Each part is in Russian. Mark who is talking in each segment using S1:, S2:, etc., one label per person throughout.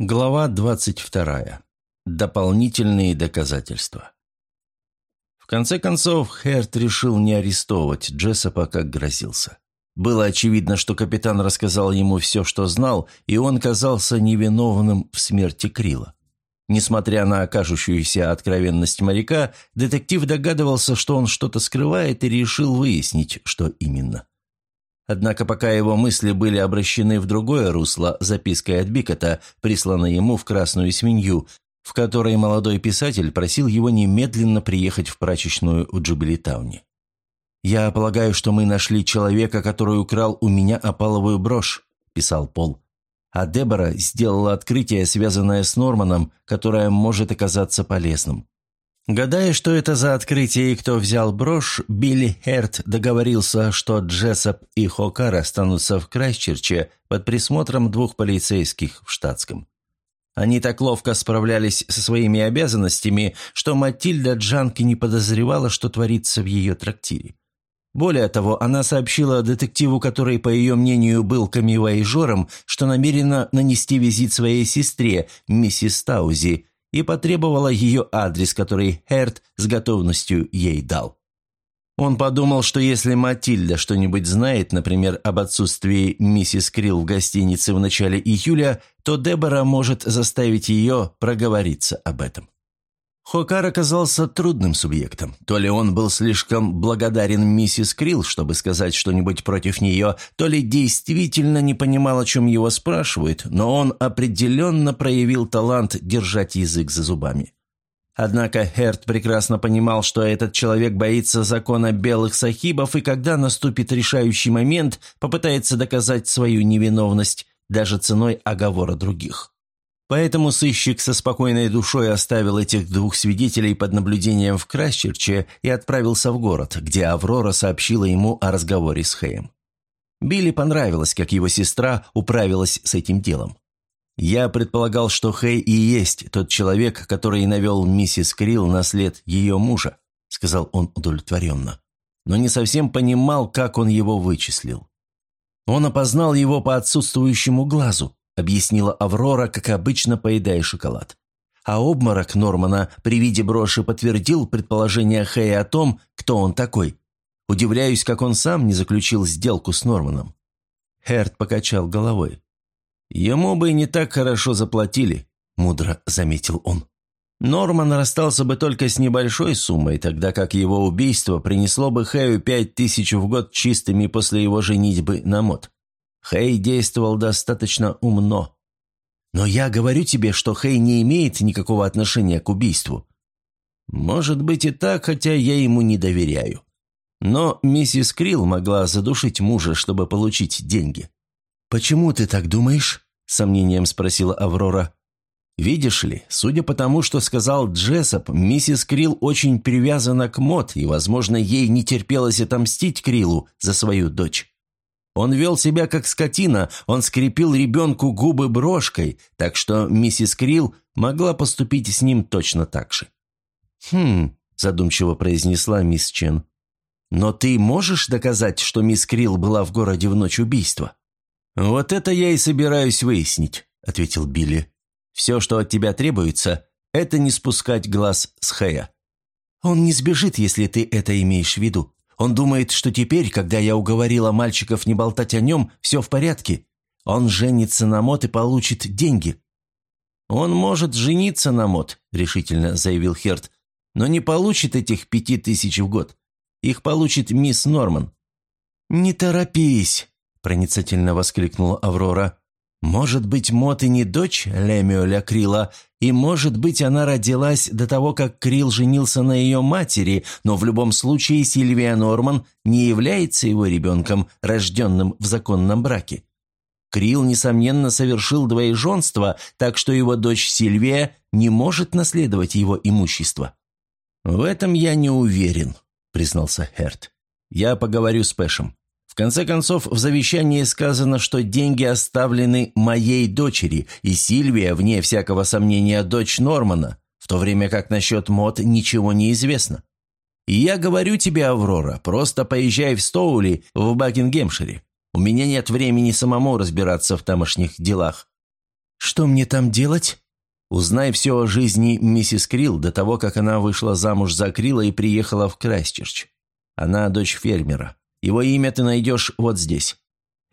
S1: Глава 22. Дополнительные доказательства. В конце концов, Херт решил не арестовывать Джессопа, как грозился. Было очевидно, что капитан рассказал ему все, что знал, и он казался невиновным в смерти Крила. Несмотря на окажущуюся откровенность моряка, детектив догадывался, что он что-то скрывает, и решил выяснить, что именно. Однако пока его мысли были обращены в другое русло запиской от Бикота, присланной ему в «Красную свинью», в которой молодой писатель просил его немедленно приехать в прачечную в Джубилитауне. «Я полагаю, что мы нашли человека, который украл у меня опаловую брошь», – писал Пол. А Дебора сделала открытие, связанное с Норманом, которое может оказаться полезным. Гадая, что это за открытие и кто взял брошь, Билли Херт договорился, что Джессоп и Хокар останутся в Крайсчерче под присмотром двух полицейских в штатском. Они так ловко справлялись со своими обязанностями, что Матильда Джанки не подозревала, что творится в ее трактире. Более того, она сообщила детективу, который, по ее мнению, был камевоежором, что намерена нанести визит своей сестре, миссис Таузи, и потребовала ее адрес, который Херт с готовностью ей дал. Он подумал, что если Матильда что-нибудь знает, например, об отсутствии миссис Крилл в гостинице в начале июля, то Дебора может заставить ее проговориться об этом. Хокар оказался трудным субъектом. То ли он был слишком благодарен миссис Крилл, чтобы сказать что-нибудь против нее, то ли действительно не понимал, о чем его спрашивают, но он определенно проявил талант держать язык за зубами. Однако Херт прекрасно понимал, что этот человек боится закона белых сахибов и когда наступит решающий момент, попытается доказать свою невиновность даже ценой оговора других. Поэтому сыщик со спокойной душой оставил этих двух свидетелей под наблюдением в Крайсчерче и отправился в город, где Аврора сообщила ему о разговоре с Хэем. Билли понравилось, как его сестра управилась с этим делом. «Я предполагал, что Хэй и есть тот человек, который навел миссис Крилл на след ее мужа», сказал он удовлетворенно, но не совсем понимал, как он его вычислил. Он опознал его по отсутствующему глазу, объяснила Аврора, как обычно поедая шоколад. А обморок Нормана при виде броши подтвердил предположение Хэя о том, кто он такой. Удивляюсь, как он сам не заключил сделку с Норманом. Херт покачал головой. «Ему бы не так хорошо заплатили», – мудро заметил он. Норман расстался бы только с небольшой суммой, тогда как его убийство принесло бы Хэю пять тысяч в год чистыми после его женитьбы на мод. Хэй действовал достаточно умно. Но я говорю тебе, что Хэй не имеет никакого отношения к убийству. Может быть и так, хотя я ему не доверяю. Но миссис Крилл могла задушить мужа, чтобы получить деньги. «Почему ты так думаешь?» – сомнением спросила Аврора. «Видишь ли, судя по тому, что сказал Джессоп, миссис Крилл очень привязана к Мот, и, возможно, ей не терпелось отомстить Криллу за свою дочь. Он вел себя как скотина, он скрепил ребенку губы брошкой, так что миссис Крилл могла поступить с ним точно так же. «Хм», – задумчиво произнесла мисс Чен. «Но ты можешь доказать, что мисс Крилл была в городе в ночь убийства?» «Вот это я и собираюсь выяснить», – ответил Билли. «Все, что от тебя требуется, это не спускать глаз с Хэя». «Он не сбежит, если ты это имеешь в виду», он думает, что теперь, когда я уговорила мальчиков не болтать о нем, все в порядке. Он женится на Мот и получит деньги». «Он может жениться на Мот», — решительно заявил Херт, «но не получит этих пяти тысяч в год. Их получит мисс Норман». «Не торопись», — проницательно воскликнула Аврора. Может быть, Мот и не дочь Лемиоля Крила, и, может быть, она родилась до того, как Крил женился на ее матери, но в любом случае Сильвия Норман не является его ребенком, рожденным в законном браке. Крил, несомненно, совершил двоеженство, так что его дочь Сильвия не может наследовать его имущество. «В этом я не уверен», — признался Херт. «Я поговорю с Пэшем конце концов, в завещании сказано, что деньги оставлены моей дочери, и Сильвия, вне всякого сомнения, дочь Нормана, в то время как насчет мод ничего не известно. И я говорю тебе, Аврора, просто поезжай в Стоули в Бакингемшире. У меня нет времени самому разбираться в тамошних делах».
S2: «Что мне там делать?»
S1: «Узнай все о жизни миссис Крилл до того, как она вышла замуж за Крилла и приехала в Крайстчерч. Она дочь фермера. Его имя ты найдешь вот здесь».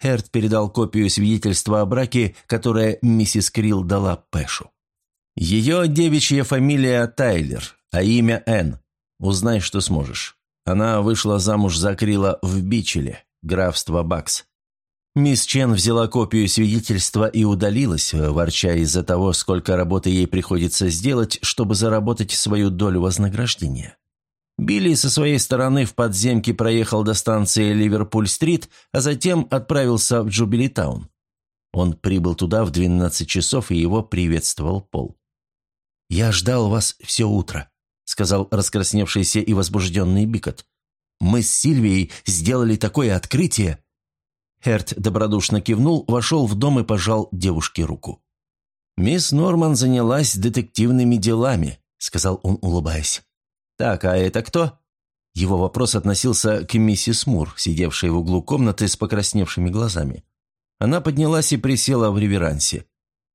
S1: Херт передал копию свидетельства о браке, которое миссис Крилл дала Пэшу. «Ее девичья фамилия Тайлер, а имя Энн. Узнай, что сможешь. Она вышла замуж за Крилла в Бичеле, графство Бакс. Мисс Чен взяла копию свидетельства и удалилась, ворча из-за того, сколько работы ей приходится сделать, чтобы заработать свою долю вознаграждения. Билли со своей стороны в подземке проехал до станции Ливерпуль-стрит, а затем отправился в Джубилитаун. Он прибыл туда в 12 часов, и его приветствовал Пол.
S2: «Я ждал вас все утро», — сказал раскрасневшийся и возбужденный Бикот. «Мы с Сильвией сделали такое открытие!» Херт добродушно кивнул, вошел в дом и пожал девушке руку.
S1: «Мисс Норман занялась детективными делами», — сказал он, улыбаясь. «Так, а это кто?» Его вопрос относился к миссис Мур, сидевшей в углу комнаты с покрасневшими глазами. Она поднялась и присела в реверансе.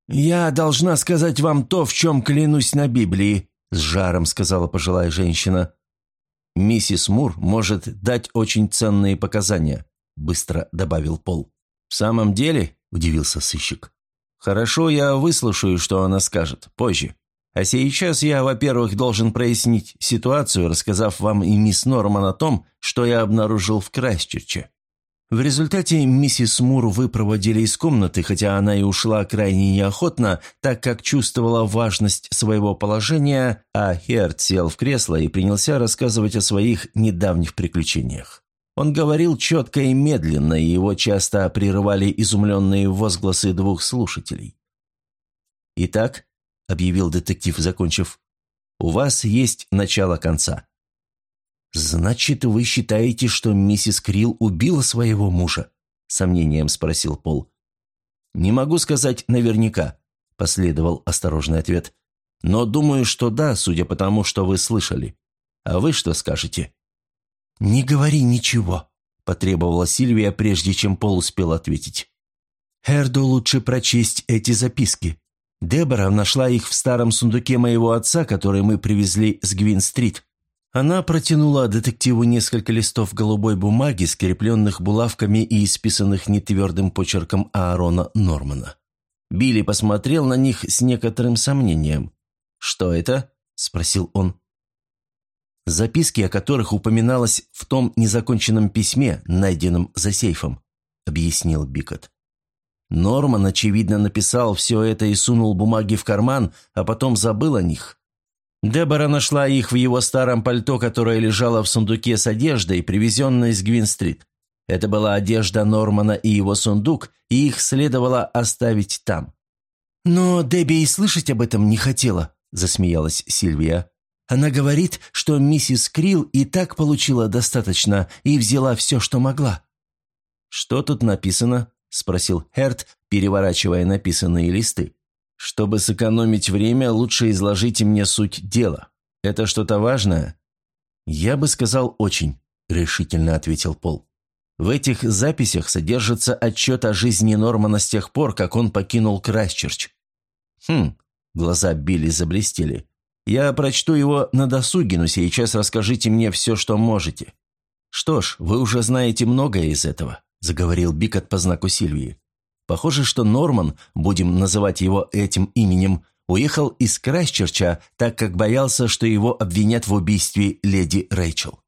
S1: «Я должна сказать вам то, в чем клянусь на Библии», – с жаром сказала пожилая женщина. «Миссис Мур может дать очень ценные показания», – быстро добавил Пол. «В самом деле?» – удивился сыщик. «Хорошо, я выслушаю, что она скажет, позже. А сейчас я, во-первых, должен прояснить ситуацию, рассказав вам и мисс Норман о том, что я обнаружил в Крайсчерче. В результате миссис Мур выпроводили из комнаты, хотя она и ушла крайне неохотно, так как чувствовала важность своего положения, а Херт сел в кресло и принялся рассказывать о своих недавних приключениях. Он говорил четко и медленно, и его часто прерывали изумленные возгласы двух слушателей. «Итак», — объявил детектив, закончив, — «у вас есть начало конца.
S2: «Значит, вы считаете, что миссис Крилл убила своего мужа?» – сомнением спросил Пол.
S1: «Не могу сказать наверняка», – последовал осторожный ответ. «Но думаю, что да, судя по тому, что вы слышали. А вы что скажете?»
S2: «Не говори ничего», – потребовала Сильвия, прежде чем Пол успел ответить. «Херду лучше прочесть эти записки. Дебора нашла их в старом сундуке моего отца, который мы привезли с Гвин-стрит. Она протянула детективу несколько листов голубой бумаги, скрепленных булавками и исписанных нетвердым почерком Аарона Нормана. Билли посмотрел на них с некоторым сомнением. «Что это?» – спросил он. «Записки, о которых упоминалось в том незаконченном письме, найденном за сейфом», – объяснил Бикот. Норман, очевидно, написал все это и сунул бумаги в карман, а потом забыл о них. Дебора нашла их в его старом пальто, которое лежало в сундуке с одеждой, привезенной с Гвин-стрит. Это была одежда Нормана и его сундук, и их следовало оставить там. «Но Дебби и слышать об этом не хотела», – засмеялась Сильвия. «Она говорит, что миссис Крилл и так получила достаточно и взяла все, что могла». «Что тут написано?» – спросил Херт, переворачивая написанные листы. Чтобы сэкономить время, лучше изложите мне суть дела. Это что-то важное?» «Я бы сказал, очень», – решительно ответил Пол. «В этих записях содержится отчет о жизни Нормана с тех пор, как он покинул Крайсчерч». «Хм», – глаза Билли заблестели. «Я прочту его на досуге, но сейчас расскажите мне все, что можете». «Что ж, вы уже знаете многое из этого», – заговорил Бикот по знаку Сильвии. Похоже, что Норман, будем называть его этим именем, уехал из Крайсчерча, так как боялся, что его обвинят в убийстве леди Рэйчел.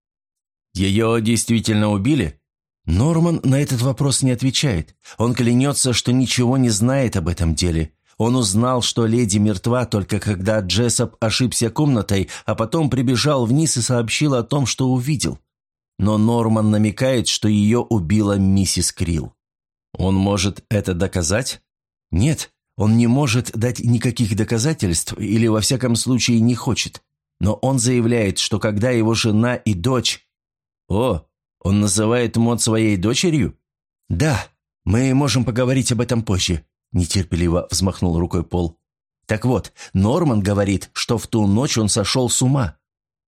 S2: Ее действительно убили? Норман на этот вопрос не отвечает. Он клянется, что ничего не знает об этом деле. Он узнал, что леди мертва только когда Джессоп ошибся комнатой, а потом прибежал вниз и сообщил о том, что увидел. Но Норман намекает, что ее убила миссис Крилл. Он может это доказать? Нет, он не может дать никаких доказательств или во всяком случае не хочет. Но он заявляет, что когда его жена и дочь... О, он называет Мод своей дочерью? Да, мы можем поговорить об этом позже, нетерпеливо взмахнул рукой Пол. Так вот, Норман говорит, что в ту ночь он сошел с ума.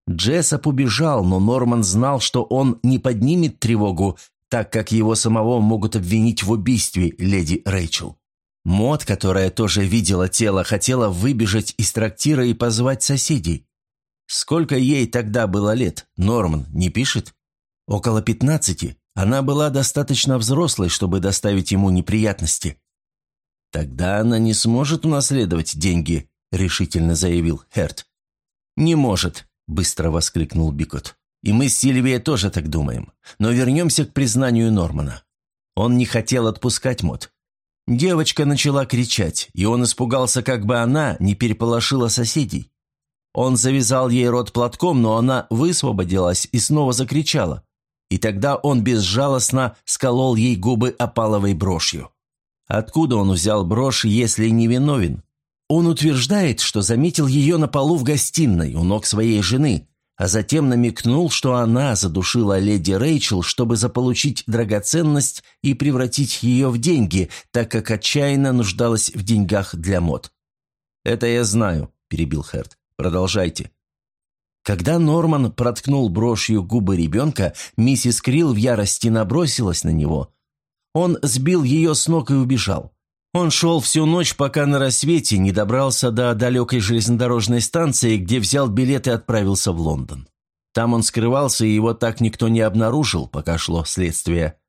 S2: Джессоп убежал, но Норман знал, что он не поднимет тревогу, так как его самого могут обвинить в убийстве леди Рэйчел. Мод, которая тоже видела тело, хотела выбежать из трактира и позвать соседей. Сколько ей тогда было лет, Норман не пишет? Около пятнадцати. Она была достаточно взрослой, чтобы доставить ему неприятности. «Тогда она не сможет унаследовать деньги», — решительно заявил Херт. «Не может», — быстро воскликнул Бикот. «И мы с Сильвией тоже так думаем. Но вернемся к признанию Нормана. Он не хотел отпускать Мот. Девочка начала кричать, и он испугался, как бы она не переполошила соседей. Он завязал ей рот платком, но она высвободилась и снова закричала. И тогда он безжалостно сколол ей губы опаловой брошью. Откуда он взял брошь, если не виновен? Он утверждает, что заметил ее на полу в гостиной у ног своей жены, а затем намекнул, что она задушила леди Рэйчел, чтобы заполучить драгоценность и превратить ее в деньги, так как отчаянно нуждалась в деньгах для мод. «Это я знаю», – перебил Херт. «Продолжайте». Когда Норман проткнул брошью губы ребенка, миссис Крилл в ярости набросилась на него. Он сбил ее с ног и убежал. Он шел всю ночь, пока на рассвете не добрался до далекой железнодорожной станции, где взял билет и отправился в Лондон. Там он скрывался, и его так никто не обнаружил, пока шло следствие.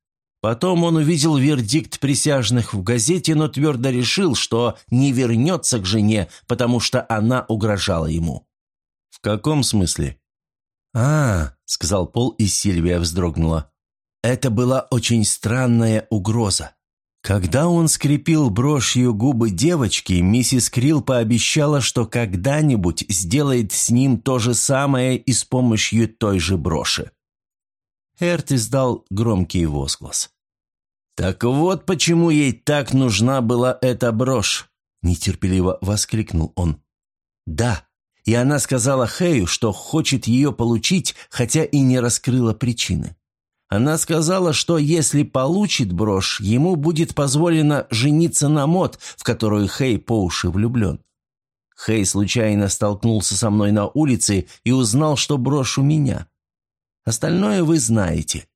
S2: Потом он увидел вердикт присяжных в газете, но твердо решил, что не вернется к жене, потому что она угрожала ему. «В каком смысле?» «А, — сказал Пол, и Сильвия вздрогнула. Это была очень странная угроза. Когда он скрепил брошью губы девочки, миссис Крилл пообещала, что когда-нибудь сделает с ним то же самое и с помощью той же броши. Эрт издал громкий возглас. «Так вот почему ей так нужна была эта брошь!» – нетерпеливо воскликнул он. «Да, и она сказала Хэю, что хочет ее получить, хотя и не раскрыла причины. Она сказала, что если получит брошь, ему будет позволено жениться на мод, в которую Хей по уши влюблен. Хей случайно столкнулся со мной на улице и узнал, что брошь у меня. Остальное вы знаете».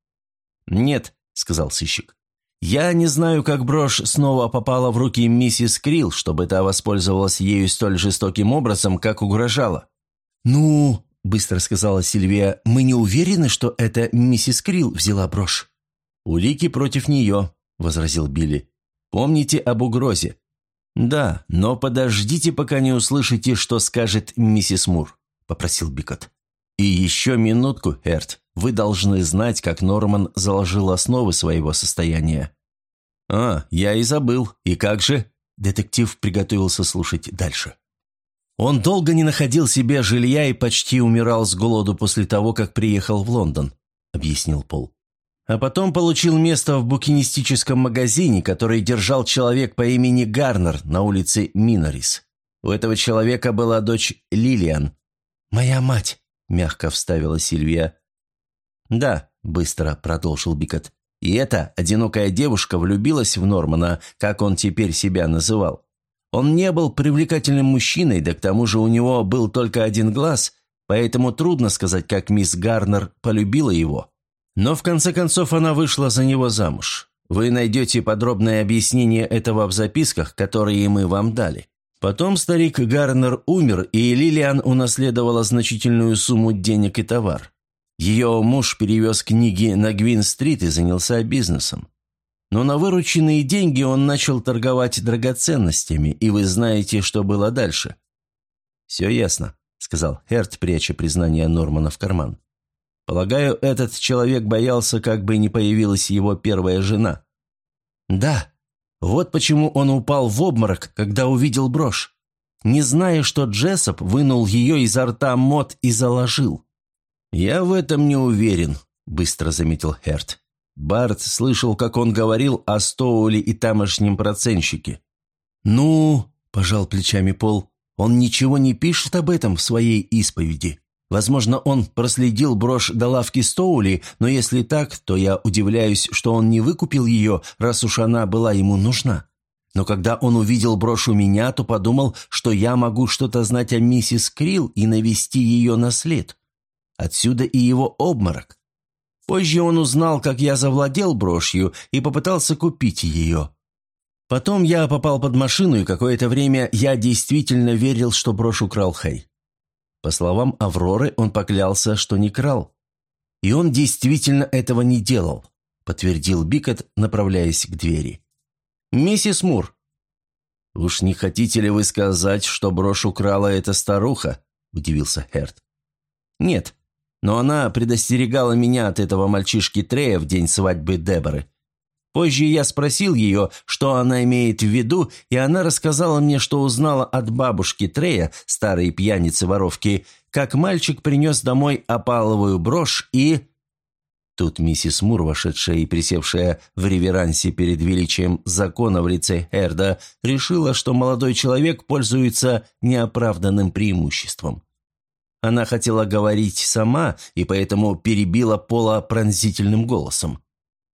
S2: «Нет», — сказал сыщик. «Я не знаю, как брошь снова попала в руки миссис Крилл, чтобы та воспользовалась ею столь жестоким образом, как угрожала». «Ну, – быстро сказала Сильвия, – «мы не уверены, что это миссис Крилл взяла брошь». «Улики против нее», – возразил Билли. «Помните об угрозе». «Да, но подождите, пока не услышите, что скажет миссис Мур», – попросил Бикот. «И еще минутку, Эрт. Вы должны знать, как Норман заложил основы своего состояния». «А, я и забыл. И как же?» Детектив приготовился слушать дальше. Он долго не находил себе жилья и почти умирал с голоду после того, как приехал в Лондон», — объяснил Пол. «А потом получил место в букинистическом магазине, который держал человек по имени Гарнер на улице Минорис. У этого человека была дочь Лилиан. «Моя мать», — мягко вставила Сильвия. «Да», — быстро продолжил Бикот. «И эта одинокая девушка влюбилась в Нормана, как он теперь себя называл. Он не был привлекательным мужчиной, да к тому же у него был только один глаз, поэтому трудно сказать, как мисс Гарнер полюбила его. Но в конце концов она вышла за него замуж. Вы найдете подробное объяснение этого в записках, которые мы вам дали. Потом старик Гарнер умер, и Лилиан унаследовала значительную сумму денег и товар. Ее муж перевез книги на Гвин-стрит и занялся бизнесом. Но на вырученные деньги он начал торговать драгоценностями, и вы знаете, что было дальше». «Все ясно», — сказал Херт, пряча признание Нормана в карман. «Полагаю, этот человек боялся, как бы не появилась его первая жена». «Да, вот почему он упал в обморок, когда увидел брошь. Не зная, что Джессоп вынул ее изо рта Мот и заложил». «Я в этом не уверен», — быстро заметил Херт. Барт слышал, как он говорил о Стоуле и тамошнем процентщике. «Ну», – пожал плечами Пол, – «он ничего не пишет об этом в своей исповеди. Возможно, он проследил брошь до лавки Стоули, но если так, то я удивляюсь, что он не выкупил ее, раз уж она была ему нужна. Но когда он увидел брошь у меня, то подумал, что я могу что-то знать о миссис Крилл и навести ее на след. Отсюда и его обморок. Позже он узнал, как я завладел брошью и попытался купить ее.
S1: Потом я попал под машину, и какое-то время я действительно верил, что брошь украл Хэй. По словам Авроры, он поклялся, что не крал. И он действительно этого не делал, подтвердил Бикот, направляясь к двери. «Миссис Мур». «Уж не хотите ли вы сказать, что брошь украла эта старуха?» – удивился Херт. «Нет, но она предостерегала меня от этого мальчишки Трея в день свадьбы Деборы. Позже я спросил ее, что она имеет в виду, и она рассказала мне, что узнала от бабушки Трея, старой пьяницы-воровки, как мальчик принес домой опаловую брошь и... Тут миссис Мур, вошедшая и присевшая в реверансе перед величием закона в лице Эрда, решила, что молодой человек пользуется неоправданным преимуществом. Она хотела говорить сама и поэтому перебила Пола пронзительным голосом.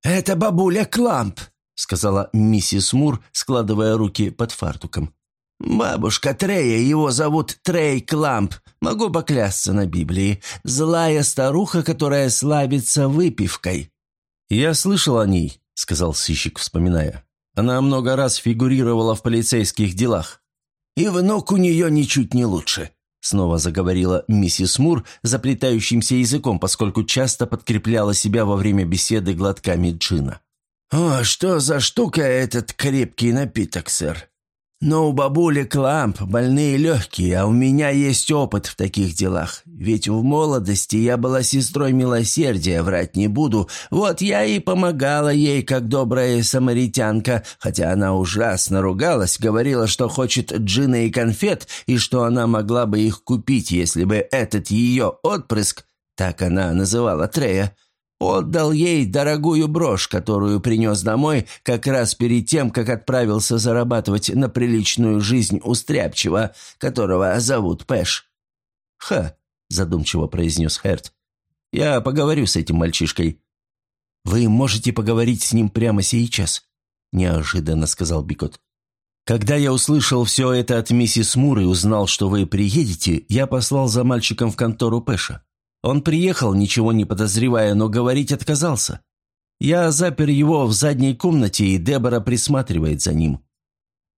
S3: «Это бабуля Кламп», — сказала
S1: миссис Мур, складывая руки под фартуком.
S3: «Бабушка Трея, его зовут Трей Кламп, могу поклясться на Библии. Злая старуха, которая славится выпивкой».
S1: «Я слышал о ней», — сказал сыщик, вспоминая. «Она много раз фигурировала в полицейских делах».
S3: «И внук у нее ничуть не лучше.
S1: Снова заговорила миссис Мур заплетающимся языком, поскольку часто подкрепляла себя во время беседы глотками джина.
S3: «О, что за штука этот крепкий напиток, сэр? Но у бабули Кламп больные легкие, а у меня есть опыт в таких делах. Ведь в молодости я была сестрой милосердия, врать не буду. Вот я и помогала ей, как добрая самаритянка, хотя она ужасно ругалась, говорила, что хочет джина и конфет, и что она могла бы их купить, если бы этот ее отпрыск, так она называла Трея, Отдал ей дорогую брошь, которую принес домой как раз перед тем, как отправился зарабатывать на приличную жизнь у Стряпчего, которого зовут Пэш.
S1: «Ха», — задумчиво произнес Херт, — «я поговорю с этим мальчишкой». «Вы можете поговорить с ним прямо сейчас», — неожиданно сказал Бикот. «Когда я услышал все это от миссис Мур и узнал, что вы приедете, я послал за мальчиком в контору Пэша. Он приехал, ничего не подозревая, но говорить отказался. Я запер его в задней комнате, и Дебора присматривает за ним».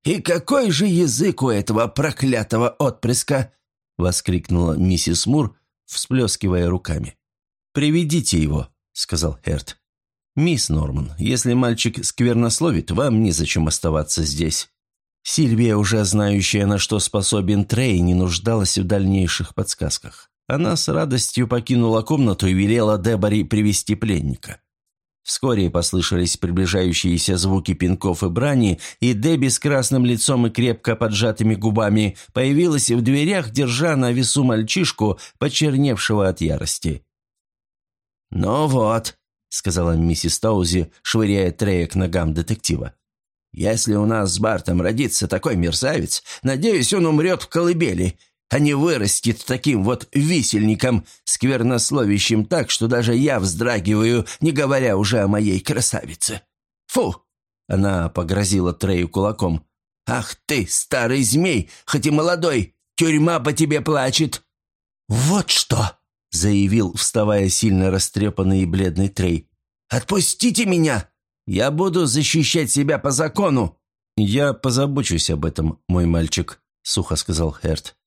S3: «И какой же язык у этого проклятого отпрыска?» — воскликнула миссис Мур, всплескивая руками.
S1: «Приведите его», — сказал Херт. «Мисс Норман, если мальчик сквернословит, вам незачем оставаться здесь». Сильвия, уже знающая, на что способен Трей, не нуждалась в дальнейших подсказках. Она с радостью покинула комнату и велела Дебори привести пленника. Вскоре послышались приближающиеся звуки пинков и брани, и Дебби с красным лицом и крепко поджатыми губами появилась в дверях, держа на весу мальчишку, почерневшего от ярости.
S3: «Ну вот», — сказала миссис Таузи, швыряя Трея к ногам детектива. «Если у нас с Бартом родится такой мерзавец, надеюсь, он умрет в колыбели а не вырастет таким вот висельником, сквернословящим так, что даже я вздрагиваю, не говоря уже о моей красавице. Фу!» Она погрозила Трею кулаком. «Ах ты, старый змей, хоть и молодой, тюрьма по тебе плачет!» «Вот что!» — заявил, вставая сильно растрепанный и бледный Трей. «Отпустите меня! Я буду защищать себя по закону!»
S1: «Я позабочусь об этом, мой мальчик», — сухо сказал Херт.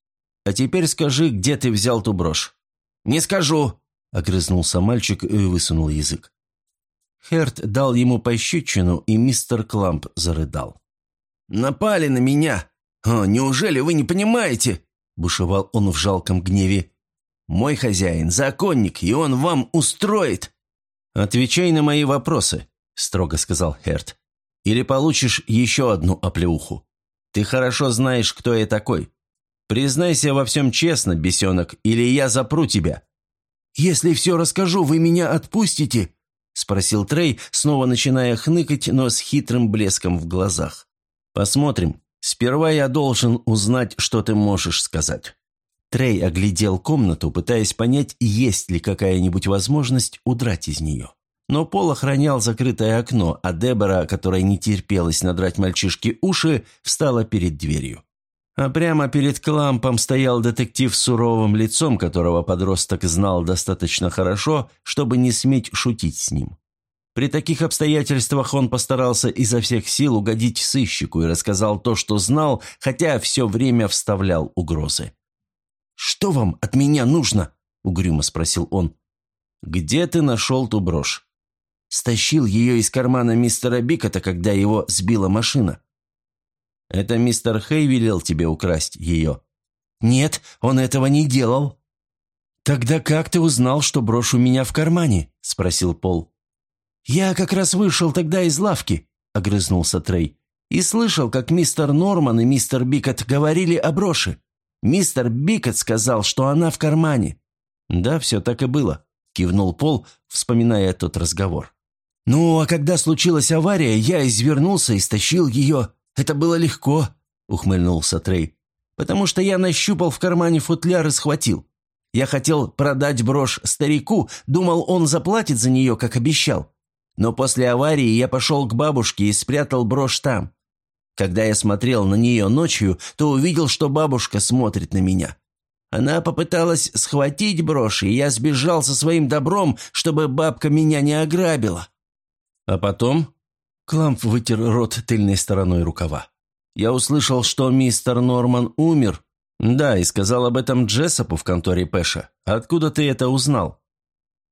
S1: А теперь скажи, где ты взял ту брошь?»
S3: «Не скажу», — огрызнулся мальчик и высунул язык.
S1: Херт дал ему пощечину, и мистер Кламп зарыдал.
S3: «Напали на меня! О, неужели вы не понимаете?» – бушевал он в жалком гневе. «Мой хозяин – законник, и он вам устроит!»
S1: «Отвечай на мои вопросы», – строго сказал Херт. «Или получишь еще одну оплеуху. Ты хорошо знаешь, кто я такой. Признайся во всем честно, бесенок, или я запру тебя».
S3: «Если все расскажу, вы меня отпустите?» – спросил Трей, снова начиная хныкать, но с хитрым блеском в глазах.
S1: «Посмотрим. Сперва я должен узнать, что ты можешь сказать». Трей оглядел комнату, пытаясь понять, есть ли какая-нибудь возможность удрать из нее. Но Пол охранял закрытое окно, а Дебора, которая не терпелась надрать мальчишке уши, встала перед дверью. А прямо перед клампом стоял детектив с суровым лицом, которого подросток знал достаточно хорошо, чтобы не сметь шутить с ним. При таких обстоятельствах он постарался изо всех сил угодить сыщику и рассказал то, что знал, хотя все время вставлял угрозы.
S2: «Что вам от меня нужно?» – угрюмо спросил он.
S1: «Где ты нашел ту брошь?»
S2: Стащил ее из кармана мистера Бикота, когда его сбила машина.
S1: «Это мистер Хей велел тебе украсть ее?»
S2: «Нет, он этого не делал».
S1: «Тогда как ты узнал, что брошь у меня в кармане?» – спросил Пол.
S2: «Я как раз вышел тогда из лавки», — огрызнулся Трей, «и слышал, как мистер Норман и мистер Бикот говорили о броши. Мистер Бикот сказал, что она в кармане».
S1: «Да, все так и было», — кивнул Пол, вспоминая тот разговор.
S2: «Ну, а когда случилась авария, я извернулся и стащил ее. Это было легко», — ухмыльнулся Трей, «потому что я нащупал в кармане футляр и схватил. Я хотел продать брошь старику, думал, он заплатит за нее, как обещал. Но после аварии я пошел к бабушке и спрятал брошь там. Когда я смотрел на нее ночью, то увидел, что бабушка смотрит на меня. Она попыталась схватить брошь, и я сбежал со своим добром, чтобы бабка меня не ограбила.
S1: А потом
S2: Кламп вытер рот тыльной стороной рукава. Я услышал, что мистер Норман умер.
S1: Да, и сказал об этом Джессопу в конторе Пэша. Откуда ты это узнал?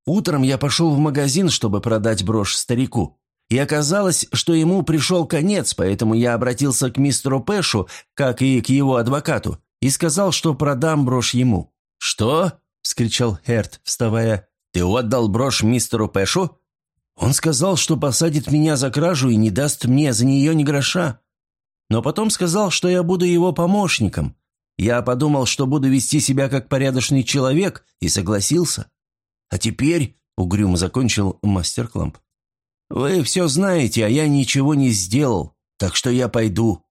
S2: Утром я пошел в магазин, чтобы продать брошь старику. И оказалось, что ему пришел конец, поэтому я обратился к мистеру Пэшу, как и к его адвокату, и сказал, что продам брошь ему.
S1: «Что?» – вскричал Херт, вставая. «Ты отдал брошь мистеру Пэшу?»
S2: Он сказал, что посадит меня за кражу и не даст мне за нее ни гроша. Но потом сказал, что я буду его помощником. Я подумал, что буду вести себя как порядочный человек, и согласился. А теперь, — угрюмо закончил мастер Кламп, — вы все знаете, а я ничего не сделал, так что я пойду».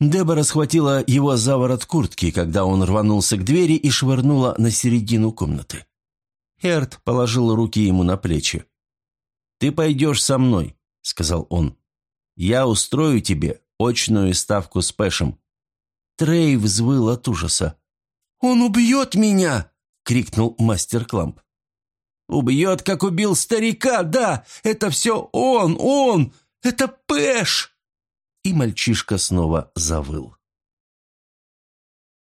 S2: Дебора схватила его за ворот куртки, когда он рванулся к двери и швырнула на середину комнаты.
S1: Эрт положил руки ему на плечи. «Ты пойдешь со мной», — сказал он. «Я устрою тебе очную ставку с Пэшем».
S2: Трей взвыл от ужаса. «Он убьет меня!» — крикнул мастер Кламп. Убьет, как убил старика, да! Это все он, он! Это Пэш!» И мальчишка снова завыл.